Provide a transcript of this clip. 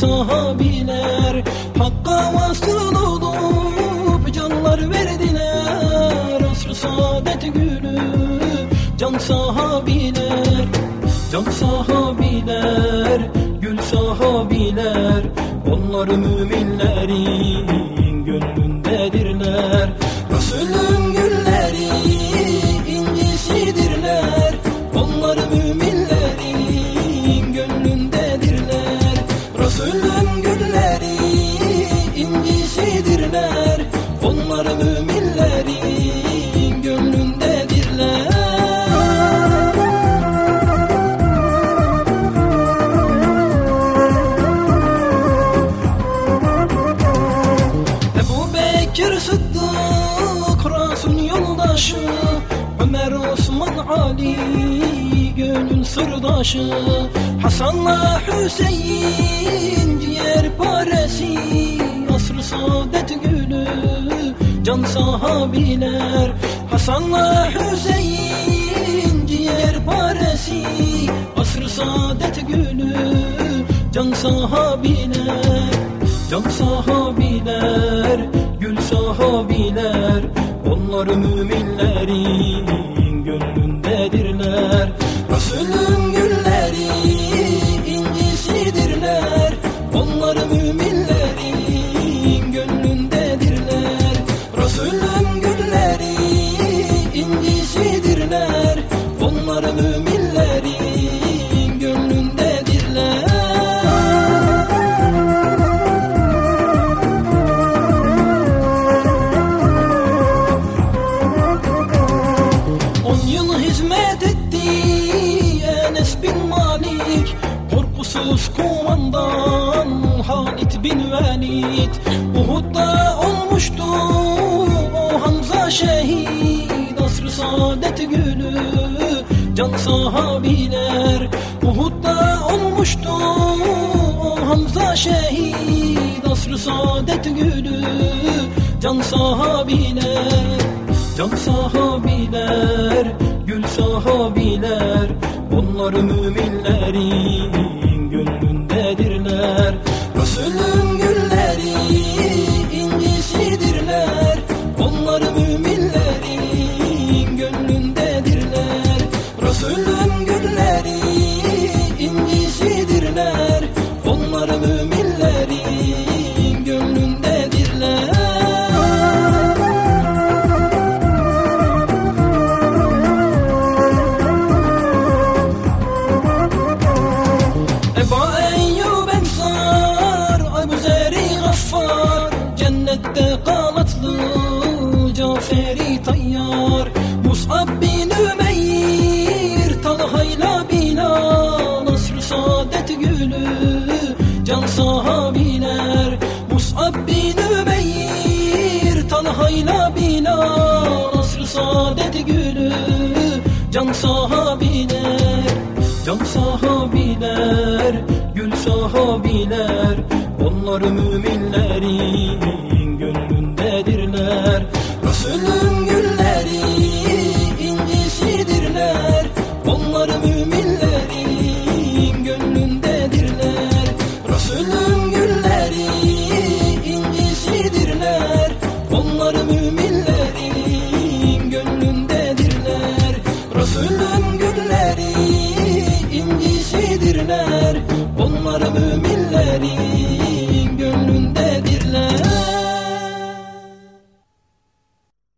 sahabiler Hakka vasıl olup canlar verdiler. Asr-ı saadet gülü can sahabiler Can sahabiler, gül sahabiler. Onlar müminlerin gönlündedirler yoldaşı Ömer Osman Ali Gönül sırdaşı Hasan'la Hüseyin Ciğer paresi Asr-ı saadet gülü Can sahabiler Hasan'la Hüseyin Ciğer paresi Asr-ı saadet gülü Can sahabiler Can sahabiler, gül sahabiler. Onlar müminlerin gönlündedirler. Resulün Korkusuz kumandan Halit bin Velid Uhud'da olmuştu O Hamza şehit. Asr-ı saadet gülü Can sahabiler. Uhud'da olmuştu O Hamza şehit. Asr-ı saadet gülü Can sahabiler. Can sahabiler, gül sahabiler. Onlar müminlerin kanatlı Caferi Tayyar Mus'ab bin Ümeyr Talha'yla Bilal Asr-ı Saadet Gülü Can sahabiler Mus'ab bin Ümeyr Talha'yla Bilal Asr-ı Saadet Gülü Can sahabiler Can sahabiler, gül sahabiler Onlar müminlerin Onlar müminlerin gönlündedirler Resulün gülleri incisidirler Onlar müminlerin gönlündedirler Resulün gülleri incisidirler Onlar müminlerin